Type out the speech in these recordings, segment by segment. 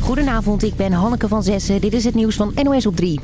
Goedenavond, ik ben Hanneke van Zessen. Dit is het nieuws van NOS op 3.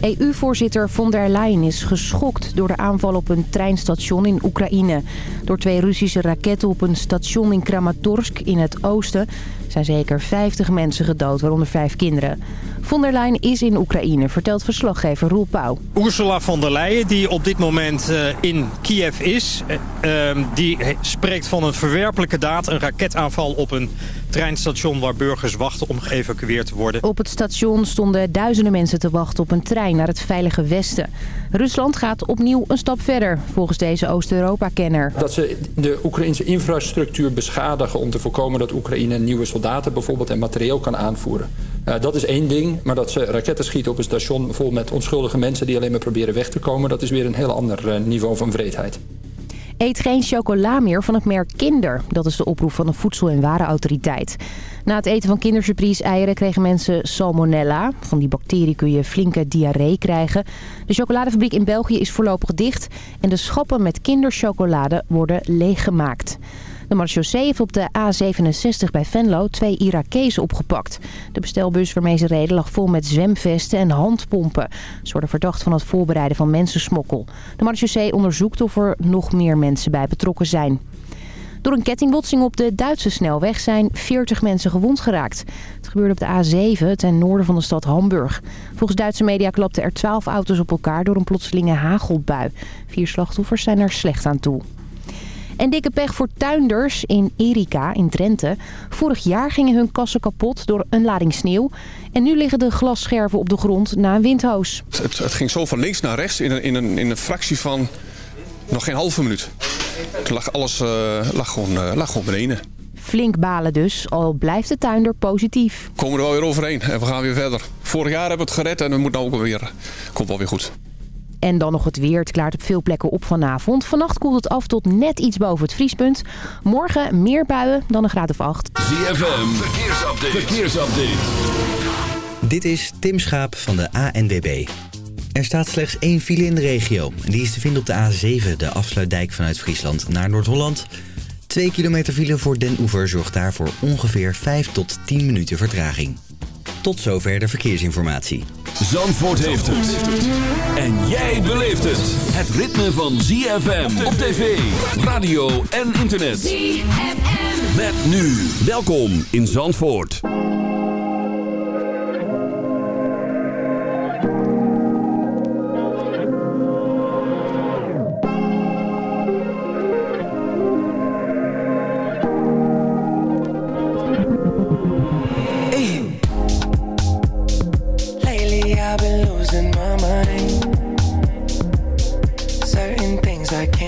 EU-voorzitter von der Leyen is geschokt door de aanval op een treinstation in Oekraïne. Door twee Russische raketten op een station in Kramatorsk in het oosten zijn zeker 50 mensen gedood, waaronder vijf kinderen. Von der Leyen is in Oekraïne, vertelt verslaggever Roel Pauw. Ursula von der Leyen, die op dit moment uh, in Kiev is... Uh, die spreekt van een verwerpelijke daad, een raketaanval op een treinstation... waar burgers wachten om geëvacueerd te worden. Op het station stonden duizenden mensen te wachten op een trein naar het veilige westen. Rusland gaat opnieuw een stap verder, volgens deze Oost-Europa-kenner. Dat ze de Oekraïnse infrastructuur beschadigen om te voorkomen dat Oekraïne nieuwe soldaten bijvoorbeeld en materieel kan aanvoeren. Uh, dat is één ding, maar dat ze raketten schieten op een station vol met onschuldige mensen die alleen maar proberen weg te komen, dat is weer een heel ander uh, niveau van vreedheid. Eet geen chocola meer van het merk Kinder. Dat is de oproep van de Voedsel- en Warenautoriteit. Na het eten van kindersurprise-eieren kregen mensen salmonella. Van die bacterie kun je flinke diarree krijgen. De chocoladefabriek in België is voorlopig dicht. En de schappen met kinderchocolade worden leeggemaakt. De marechaussee heeft op de A67 bij Venlo twee Irakezen opgepakt. De bestelbus waarmee ze reden lag vol met zwemvesten en handpompen. Ze worden verdacht van het voorbereiden van mensensmokkel. De marechaussee onderzoekt of er nog meer mensen bij betrokken zijn. Door een kettingbotsing op de Duitse snelweg zijn 40 mensen gewond geraakt. Het gebeurde op de A7 ten noorden van de stad Hamburg. Volgens Duitse media klapten er 12 auto's op elkaar door een plotselinge hagelbui. Vier slachtoffers zijn er slecht aan toe. En dikke pech voor tuinders in Erika in Drenthe. Vorig jaar gingen hun kassen kapot door een lading sneeuw. En nu liggen de glasscherven op de grond na een windhoos. Het, het ging zo van links naar rechts in een, in een, in een fractie van nog geen halve minuut. Toen lag alles uh, lag gewoon, uh, lag gewoon beneden. Flink balen dus, al blijft de tuinder positief. We komen er wel weer overheen en we gaan weer verder. Vorig jaar hebben we het gered en het moet nou ook weer. Komt wel weer goed. En dan nog het weer. Het klaart op veel plekken op vanavond. Vannacht koelt het af tot net iets boven het vriespunt. Morgen meer buien dan een graad of 8. ZFM, verkeersupdate. verkeersupdate. Dit is Tim Schaap van de ANWB. Er staat slechts één file in de regio. Die is te vinden op de A7, de afsluitdijk vanuit Friesland naar Noord-Holland. Twee kilometer file voor Den Oever zorgt daarvoor ongeveer 5 tot 10 minuten vertraging. Tot zover de verkeersinformatie. Zandvoort heeft het. En jij beleeft het. Het ritme van ZFM op tv, radio en internet. ZFM. Met nu. Welkom in Zandvoort.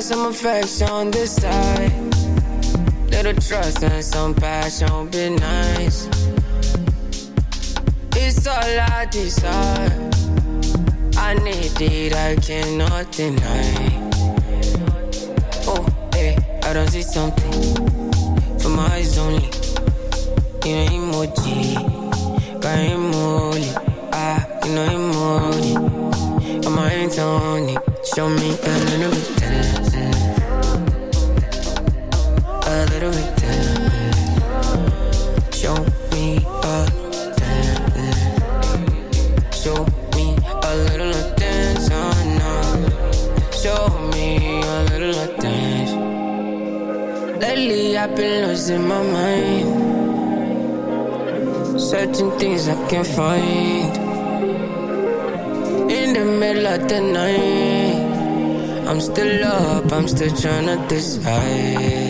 some affection this side. Little trust and some passion be nice. It's all I desire. I need it, I cannot deny. Oh, hey, I don't see something for my eyes only. You know emoji, got emoji, ah, you know emoji. I'm my hands on it, show me a little bit of I've been losing my mind. Certain things I can't find. In the middle of the night, I'm still up, I'm still trying to decide.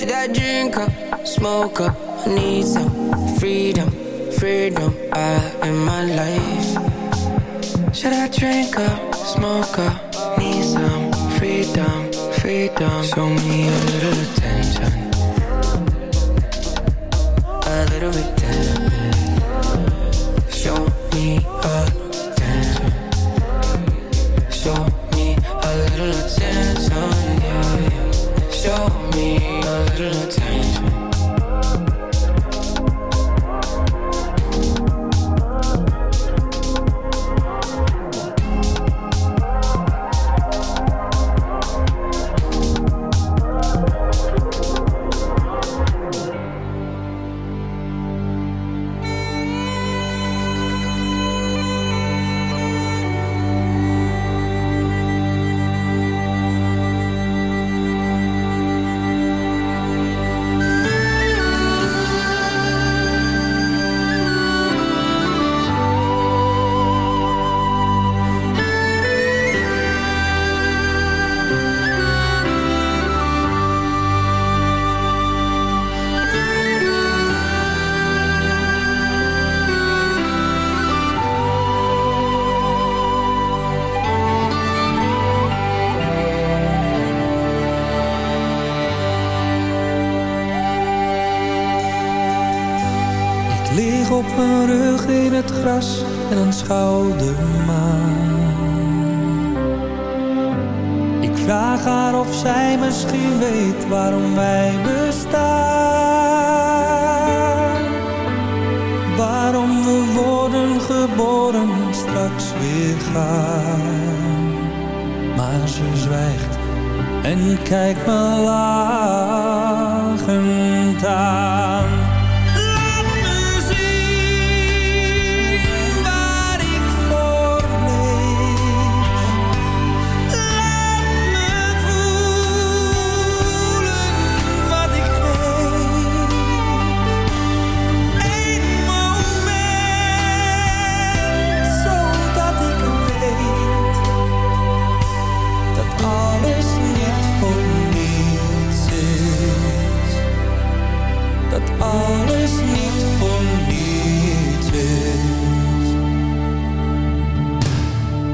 Should I drink up, smoke up? I need some freedom freedom I in my life. Should I drink up, smoke up, need some freedom, freedom? Show me a little attention, a little bit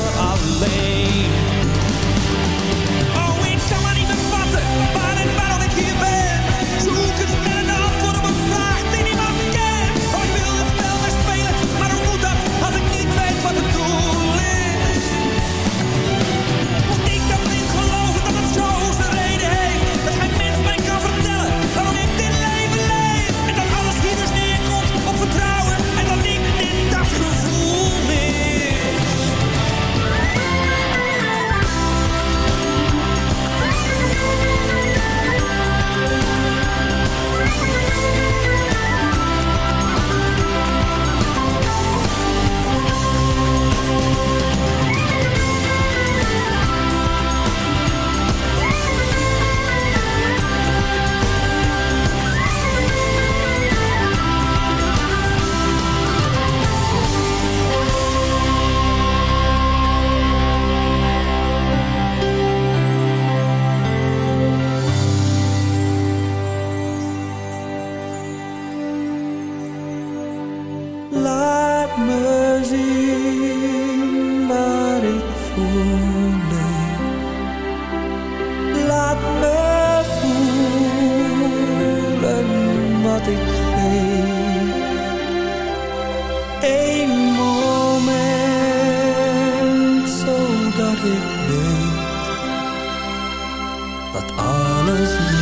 alleen. Geef. Eén moment, zodat ik weet dat alles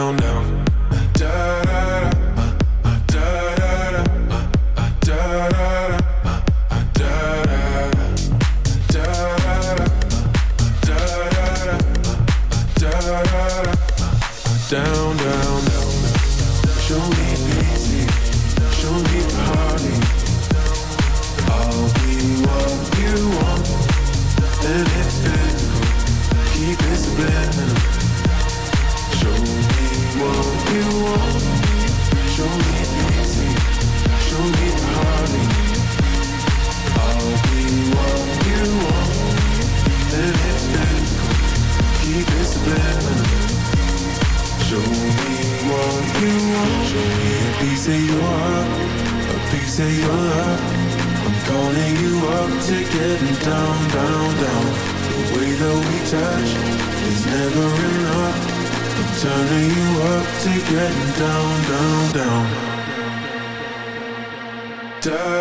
dirt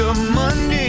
Of Mondays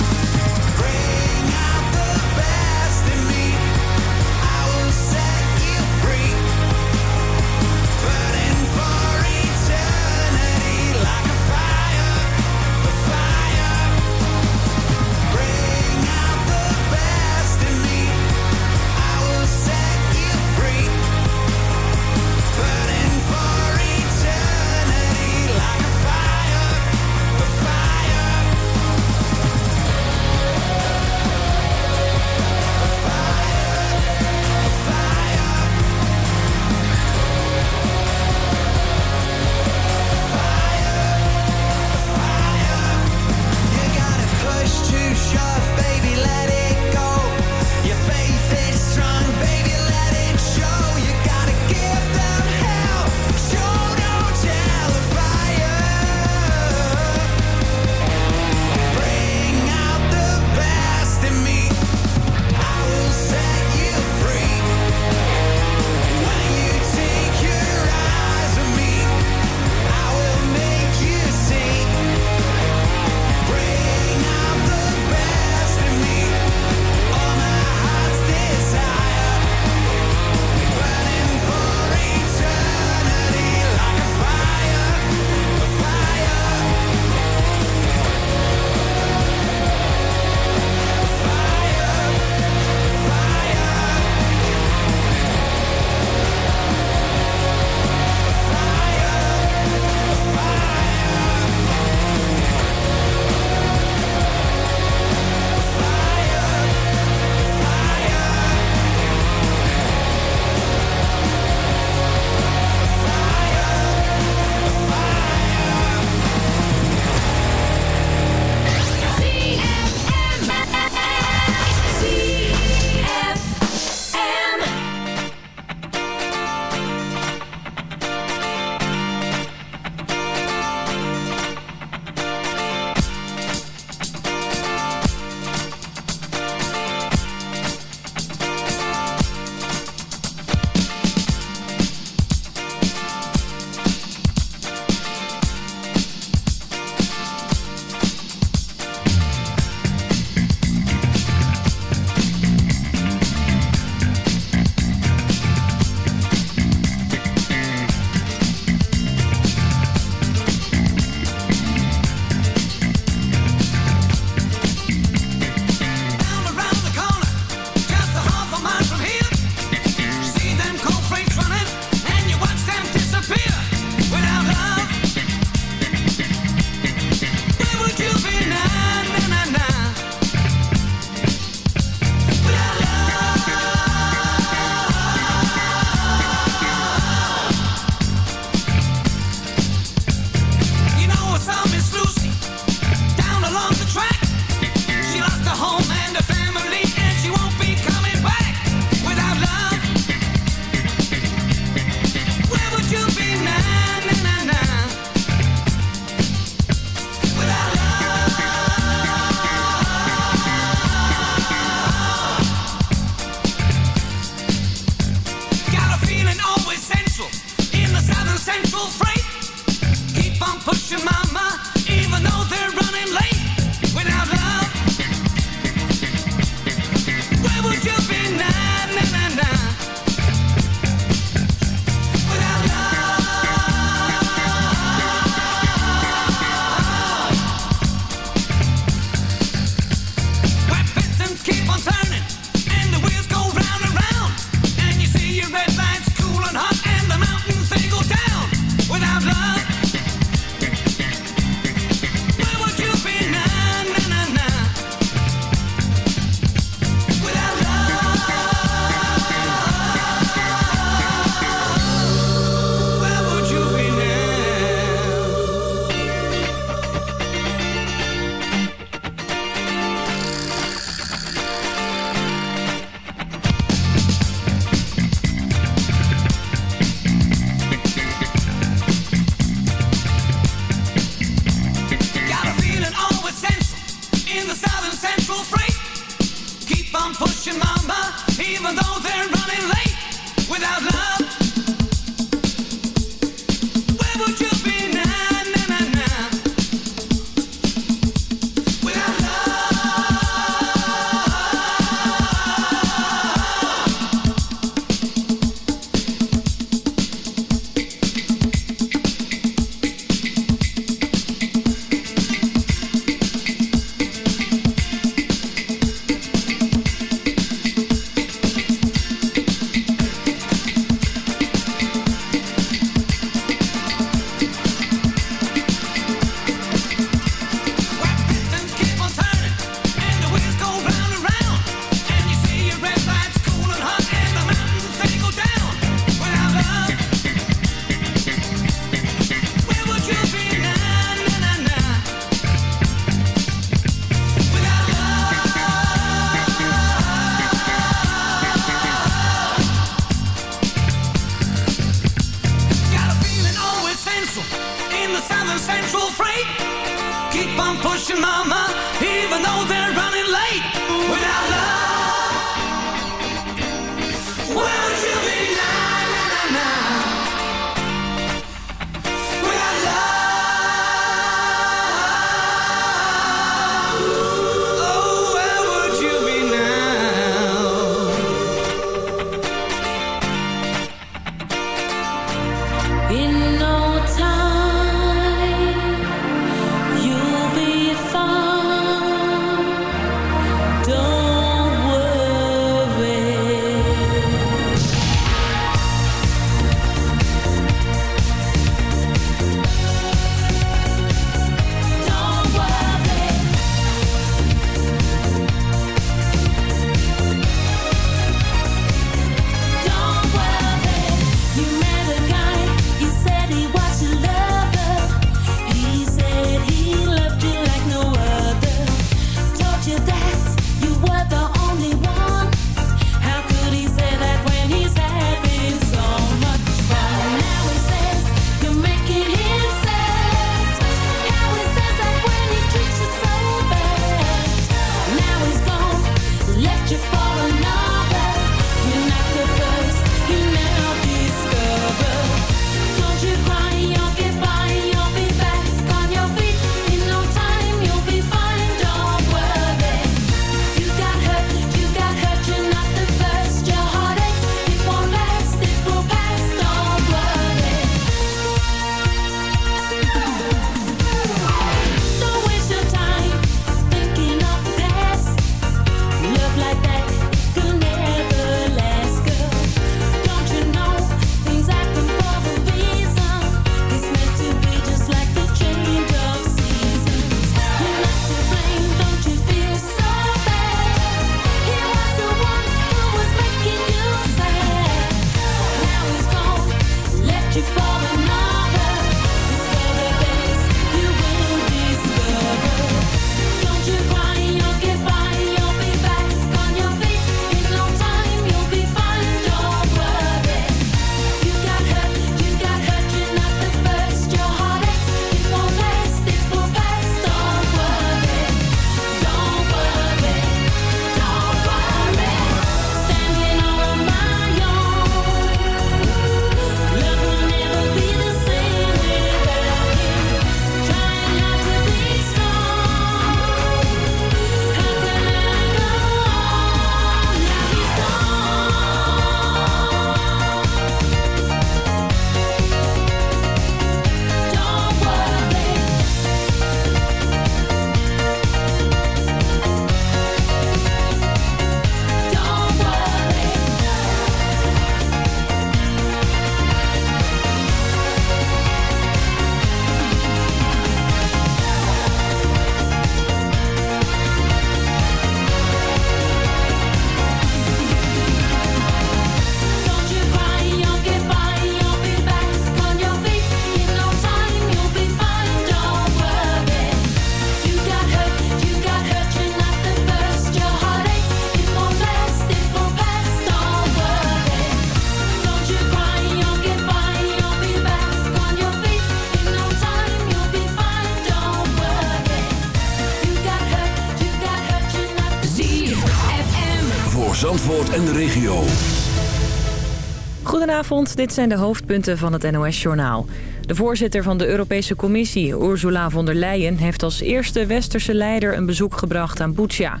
Dit zijn de hoofdpunten van het NOS-journaal. De voorzitter van de Europese Commissie, Ursula von der Leyen... heeft als eerste westerse leider een bezoek gebracht aan Butsja...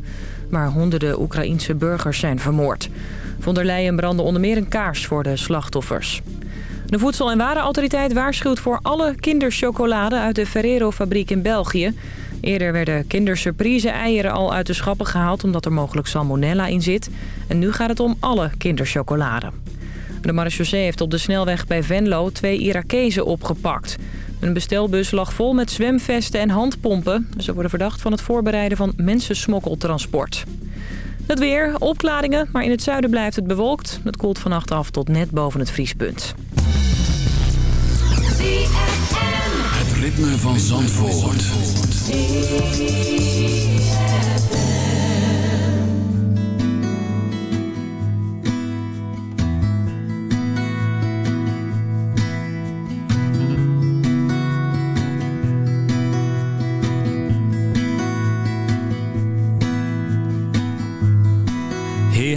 waar honderden Oekraïense burgers zijn vermoord. Von der Leyen brandde onder meer een kaars voor de slachtoffers. De Voedsel- en Warenautoriteit waarschuwt voor alle kinderchocolade... uit de Ferrero-fabriek in België... Eerder werden kindersurprise-eieren al uit de schappen gehaald... omdat er mogelijk salmonella in zit. En nu gaat het om alle kinderchocolade. De marechaussee heeft op de snelweg bij Venlo twee Irakezen opgepakt. Een bestelbus lag vol met zwemvesten en handpompen. Ze worden verdacht van het voorbereiden van mensensmokkeltransport. Het weer, opklaringen, maar in het zuiden blijft het bewolkt. Het koelt vannacht af tot net boven het vriespunt. Het ritme van Zandvoort.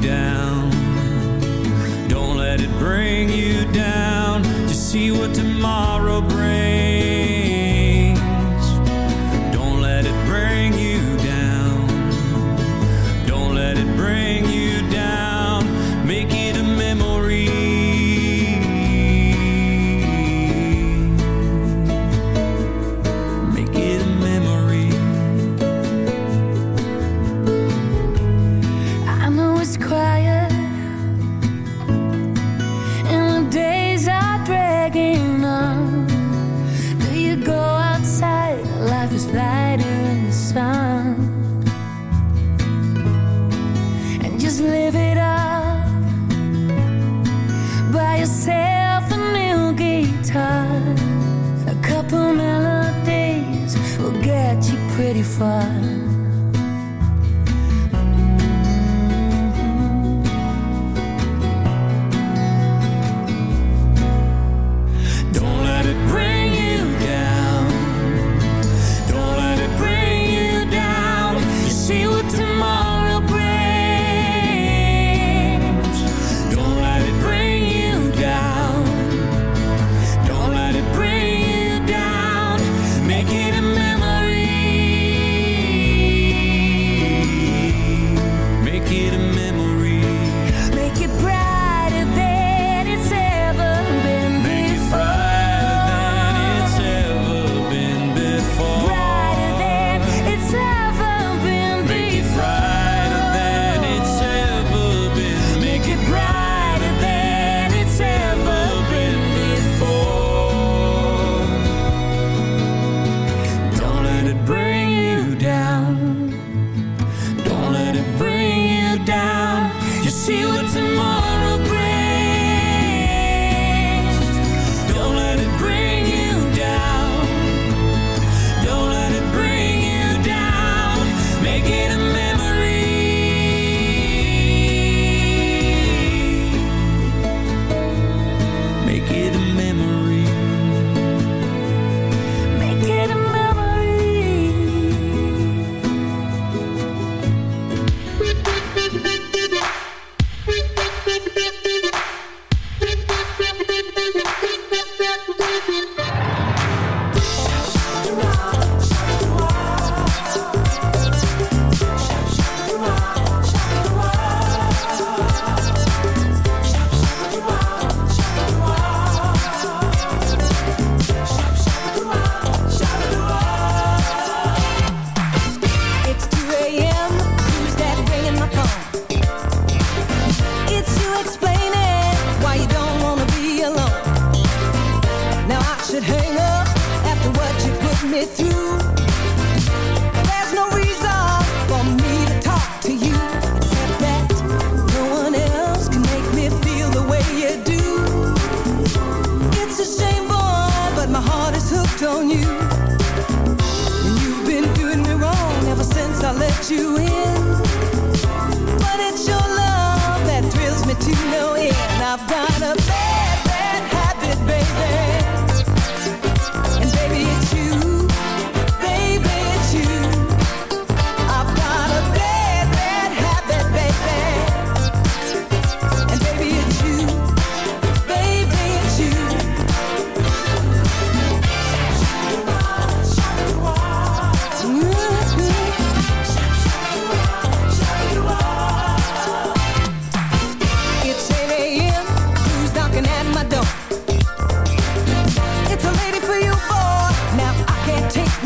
Down. Don't let it bring you down. Just see what tomorrow brings.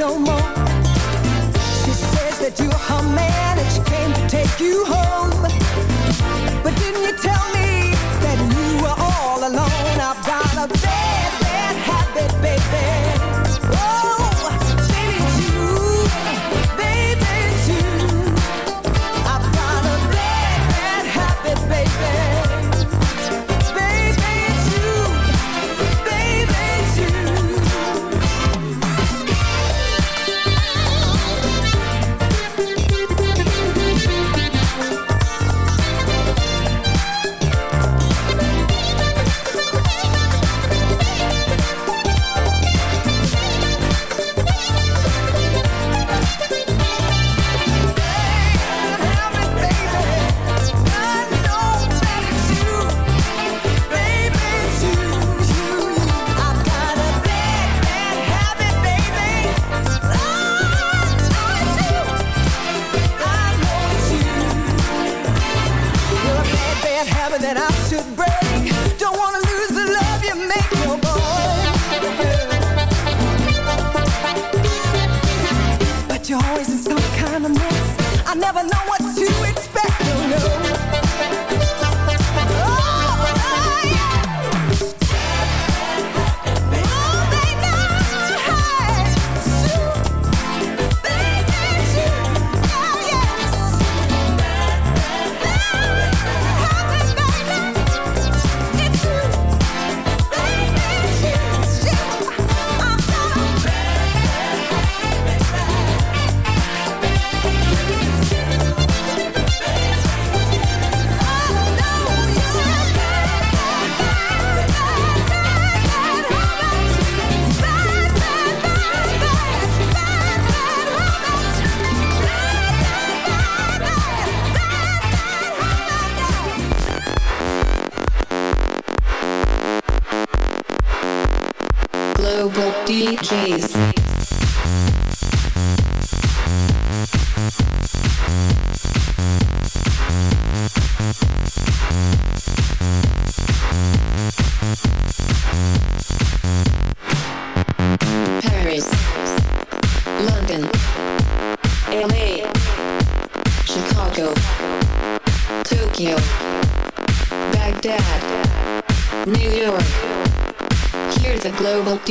No more. She says that you're her man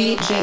global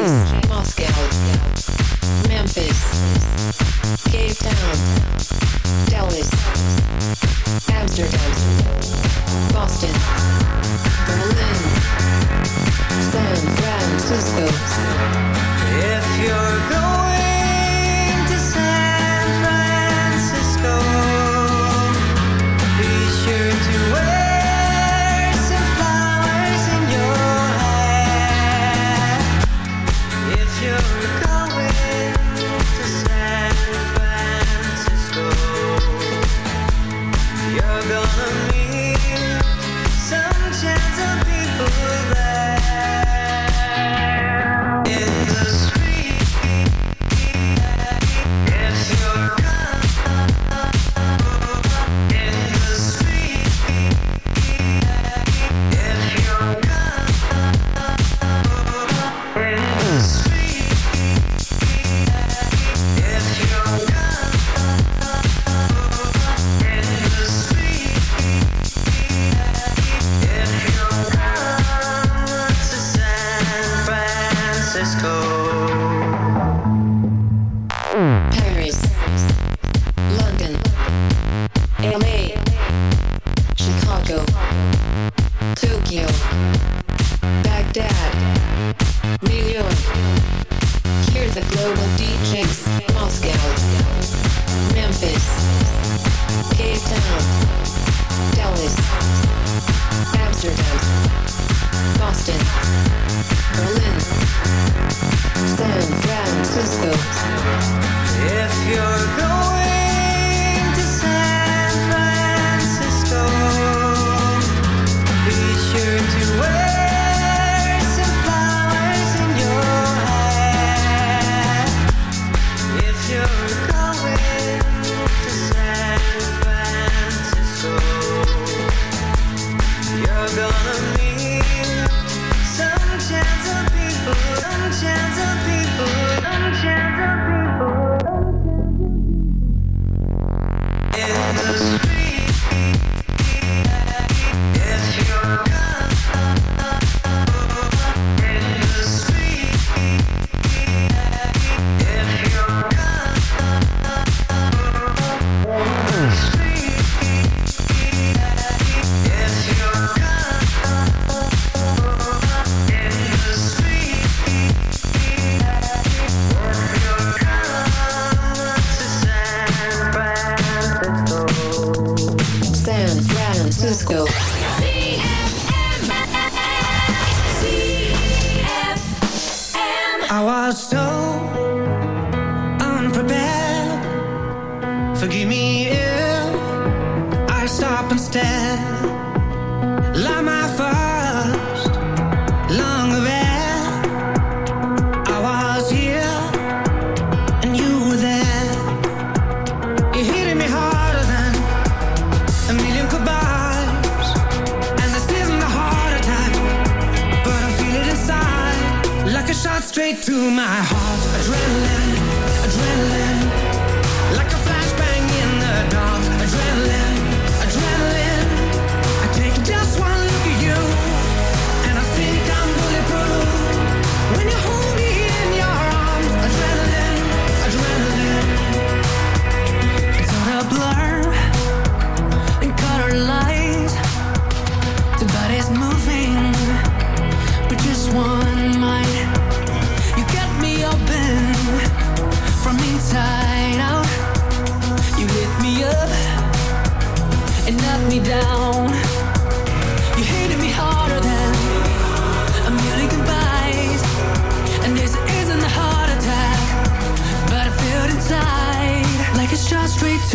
I was told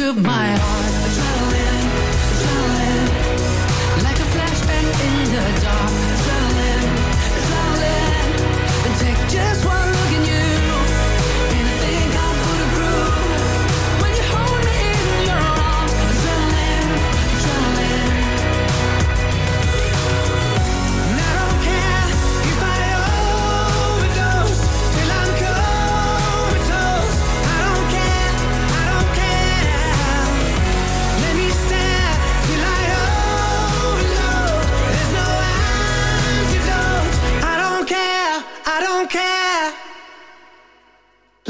of my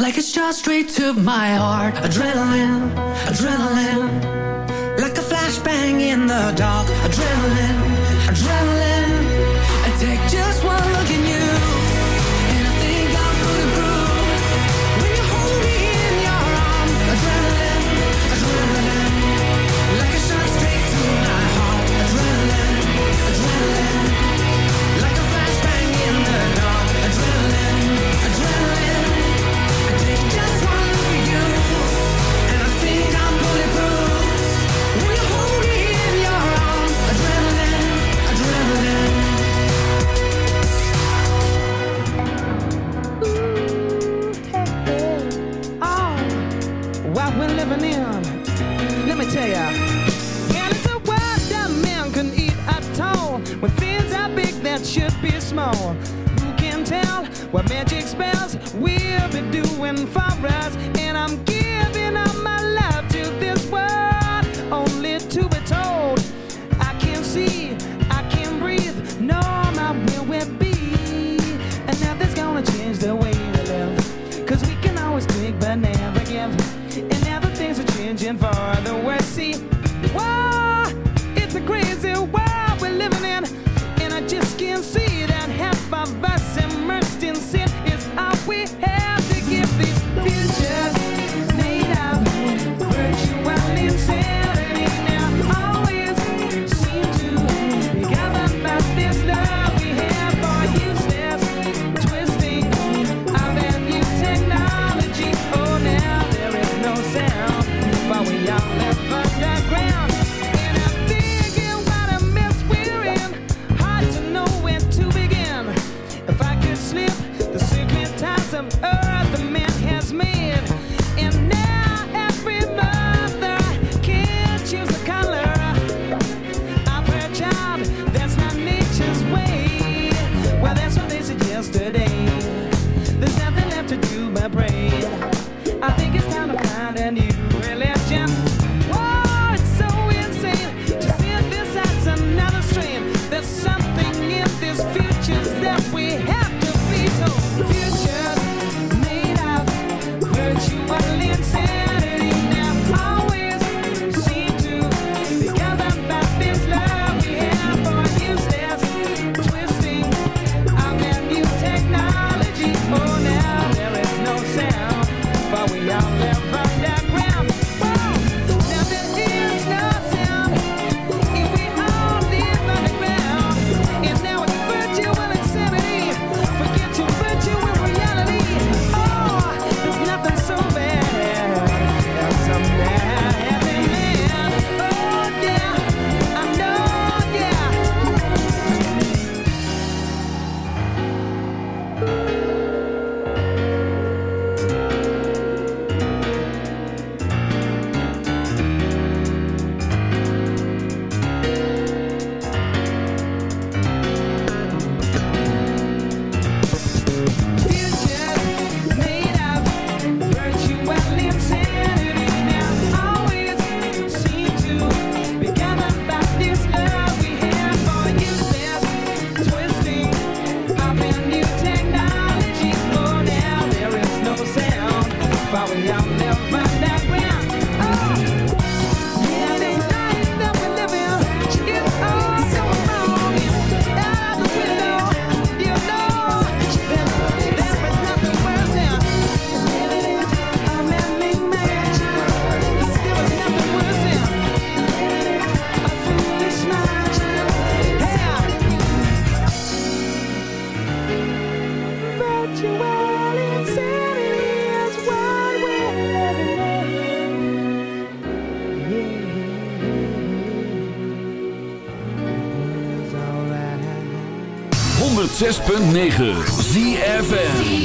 Like it's shot straight to my heart. Adrenaline, adrenaline. Like a flashbang in the dark. Adrenaline. living in. Let me tell ya. And it's a world that man can eat at all. When things are big that should be small. Who can tell what magic spells we'll be doing for us? And I'm 106.9 ZFN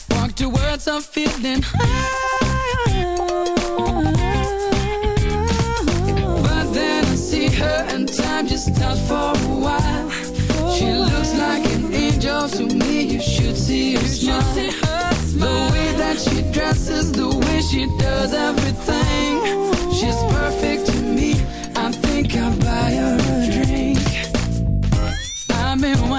walk towards her feeling high. But then I see her and time just stops for a while. She looks like an angel to me. You should see her smile. The way that she dresses, the way she does everything. She's perfect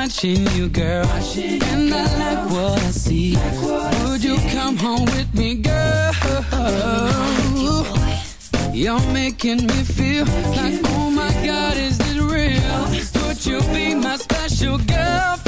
Watching you, girl, and I like what I see. Like what Would you come home with me, girl? You're making me feel like, oh my God, is this real? Would you be my special girlfriend,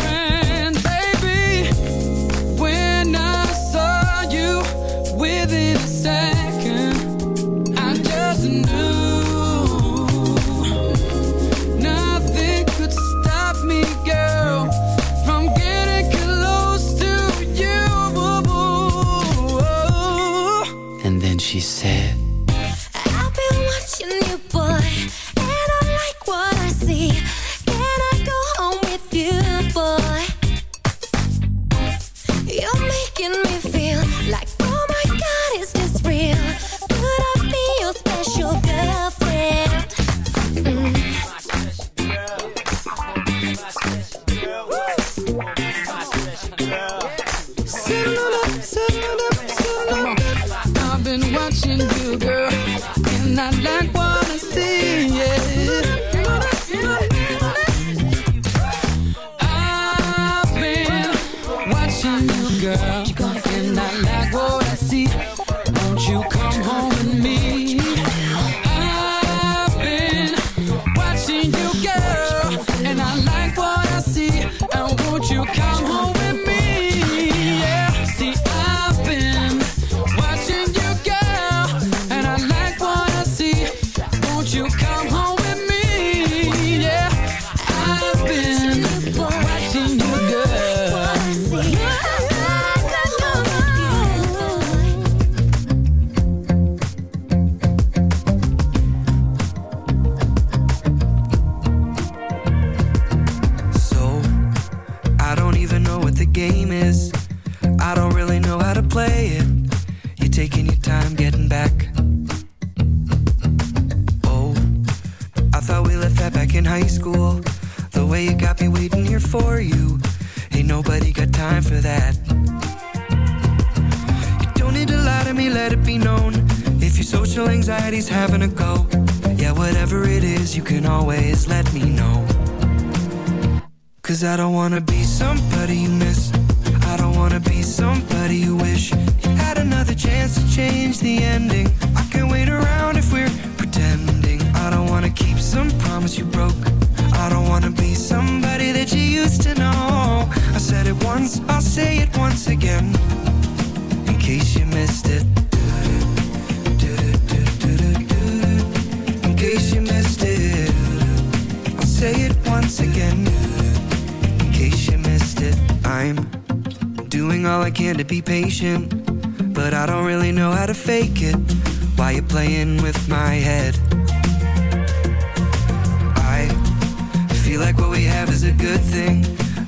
once, I'll say it once again. In case you missed it. In case you missed it. I'll say it once again in case you missed it. I'm doing all I can to be patient, but I don't really know how to fake it. Why you playing with my head? I feel like what we have is a good thing,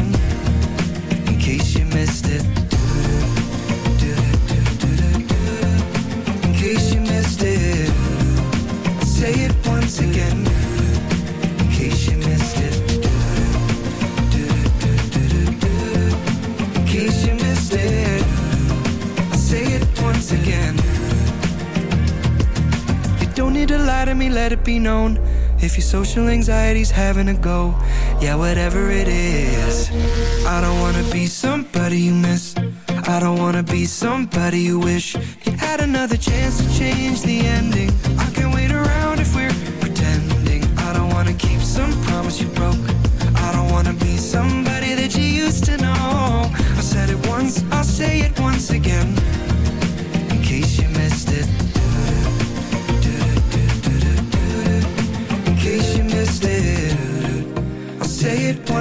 again. In case you missed it. In case you missed it. Say it once again. In case you missed it. In case you missed it. Say it once again. You don't need to lie to me, let it be known. If your social anxiety's having a go, yeah, whatever it is. I don't wanna be somebody you miss. I don't wanna be somebody you wish you had another chance to change the ending. I can't wait around if we're pretending. I don't wanna keep some promise you broke.